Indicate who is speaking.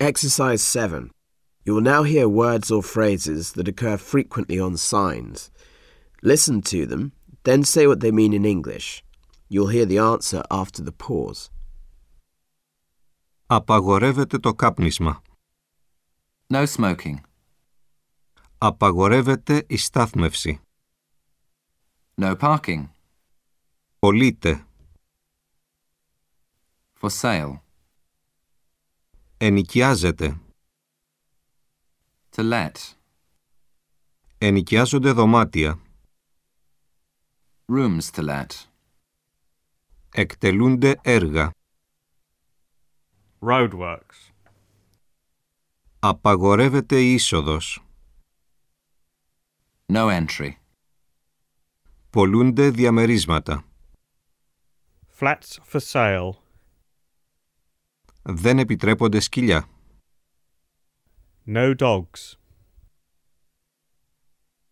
Speaker 1: Exercise 7. You will now hear words or phrases that occur frequently on signs. Listen to them, then say what they mean in English. You'll hear the answer after the pause.
Speaker 2: Απαγορεύεται το κάπνισμα.
Speaker 3: No smoking.
Speaker 2: Απαγορεύεται η στάθμευση.
Speaker 3: No parking.
Speaker 2: Πωλείται.
Speaker 3: For sale.
Speaker 2: Ενοικιάζεται.
Speaker 3: To let.
Speaker 2: Ενοικιάζονται δωμάτια.
Speaker 3: Rooms to let.
Speaker 2: Εκτελούνται έργα.
Speaker 4: Roadworks.
Speaker 2: Απαγορεύεται η είσοδος.
Speaker 3: No entry.
Speaker 2: Πολλούνται διαμερίσματα.
Speaker 4: Flats for sale.
Speaker 2: Δεν επιτρέπονται σκυλιά.
Speaker 4: No dogs.